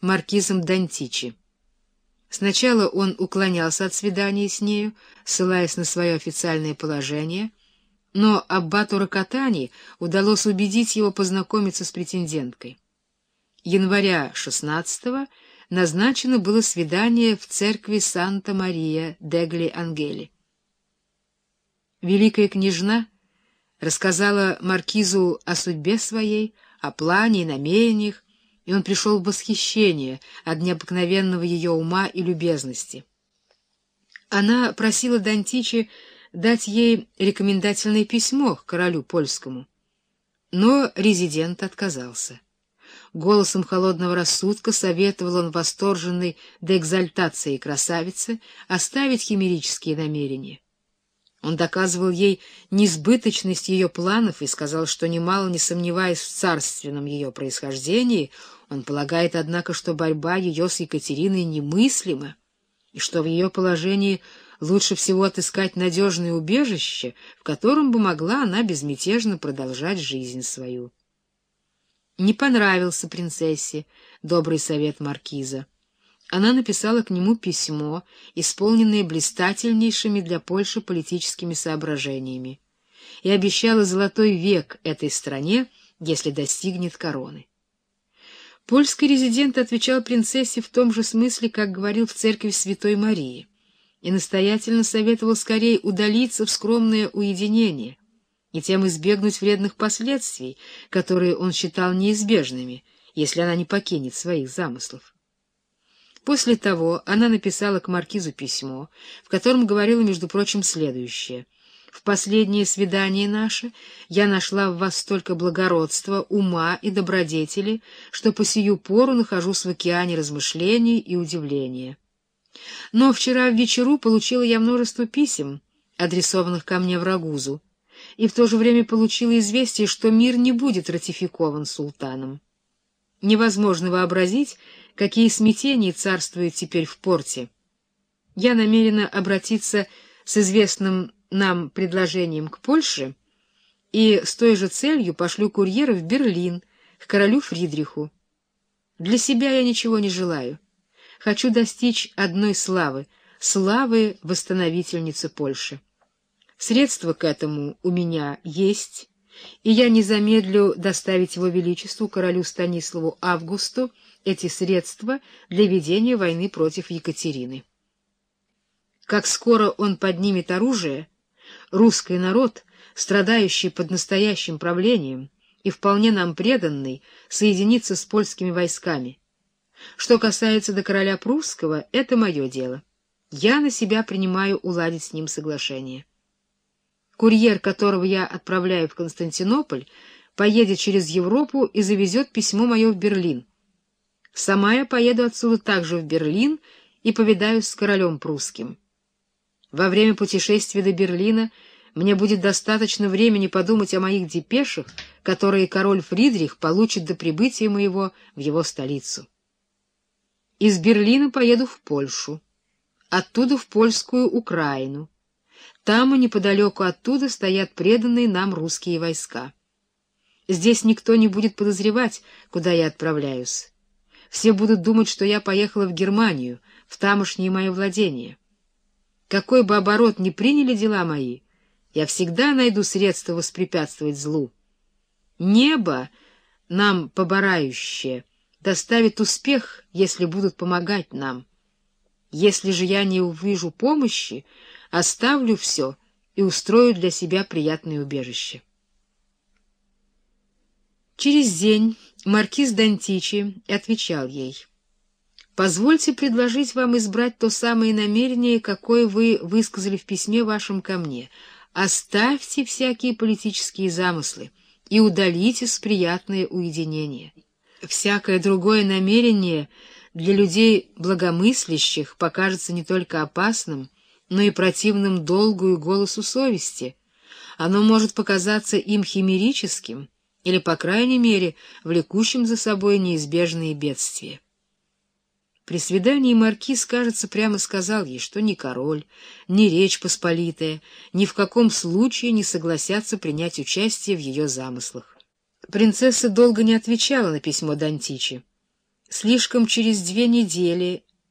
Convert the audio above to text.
маркизом Дантичи. Сначала он уклонялся от свидания с нею, ссылаясь на свое официальное положение, но аббату Ракатани удалось убедить его познакомиться с претенденткой. Января 16-го назначено было свидание в церкви Санта-Мария дегли Ангели. Великая княжна рассказала маркизу о судьбе своей, о плане и намерениях, и он пришел в восхищение от необыкновенного ее ума и любезности. Она просила Дантичи дать ей рекомендательное письмо к королю польскому, но резидент отказался. Голосом холодного рассудка советовал он восторженной до экзальтации красавице оставить химерические намерения. Он доказывал ей несбыточность ее планов и сказал, что, немало не сомневаясь в царственном ее происхождении, он полагает, однако, что борьба ее с Екатериной немыслима, и что в ее положении лучше всего отыскать надежное убежище, в котором бы могла она безмятежно продолжать жизнь свою. Не понравился принцессе добрый совет маркиза она написала к нему письмо, исполненное блистательнейшими для Польши политическими соображениями, и обещала золотой век этой стране, если достигнет короны. Польский резидент отвечал принцессе в том же смысле, как говорил в церкви Святой Марии, и настоятельно советовал скорее удалиться в скромное уединение и тем избегнуть вредных последствий, которые он считал неизбежными, если она не покинет своих замыслов. После того она написала к маркизу письмо, в котором говорила, между прочим, следующее. «В последнее свидание наше я нашла в вас столько благородства, ума и добродетели, что по сию пору нахожусь в океане размышлений и удивления. Но вчера в вечеру получила я множество писем, адресованных ко мне в Рагузу, и в то же время получила известие, что мир не будет ратификован султаном. Невозможно вообразить, какие смятения царствуют теперь в порте. Я намерена обратиться с известным нам предложением к Польше и с той же целью пошлю курьера в Берлин, к королю Фридриху. Для себя я ничего не желаю. Хочу достичь одной славы — славы восстановительницы Польши. Средства к этому у меня есть, и я не замедлю доставить его величеству королю Станиславу Августу эти средства для ведения войны против Екатерины. Как скоро он поднимет оружие, русский народ, страдающий под настоящим правлением и вполне нам преданный, соединится с польскими войсками. Что касается до короля прусского, это мое дело. Я на себя принимаю уладить с ним соглашение. Курьер, которого я отправляю в Константинополь, поедет через Европу и завезет письмо мое в Берлин. Сама я поеду отсюда также в Берлин и повидаюсь с королем прусским. Во время путешествия до Берлина мне будет достаточно времени подумать о моих депешах, которые король Фридрих получит до прибытия моего в его столицу. Из Берлина поеду в Польшу, оттуда в польскую Украину. Там и неподалеку оттуда стоят преданные нам русские войска. Здесь никто не будет подозревать, куда я отправляюсь. Все будут думать, что я поехала в Германию, в тамошнее мое владение. Какой бы оборот ни приняли дела мои, я всегда найду средства воспрепятствовать злу. Небо, нам поборающее, доставит успех, если будут помогать нам. Если же я не увижу помощи, оставлю все и устрою для себя приятное убежище. Через день маркиз Дантичи отвечал ей. «Позвольте предложить вам избрать то самое намерение, какое вы высказали в письме вашем ко мне. Оставьте всякие политические замыслы и удалитесь в приятное уединение. Всякое другое намерение для людей благомыслящих покажется не только опасным, но и противным долгу и голосу совести. Оно может показаться им химерическим, или, по крайней мере, влекущим за собой неизбежные бедствия. При свидании маркиз, кажется, прямо сказал ей, что ни король, ни речь посполитая ни в каком случае не согласятся принять участие в ее замыслах. Принцесса долго не отвечала на письмо Дантичи. Слишком через две недели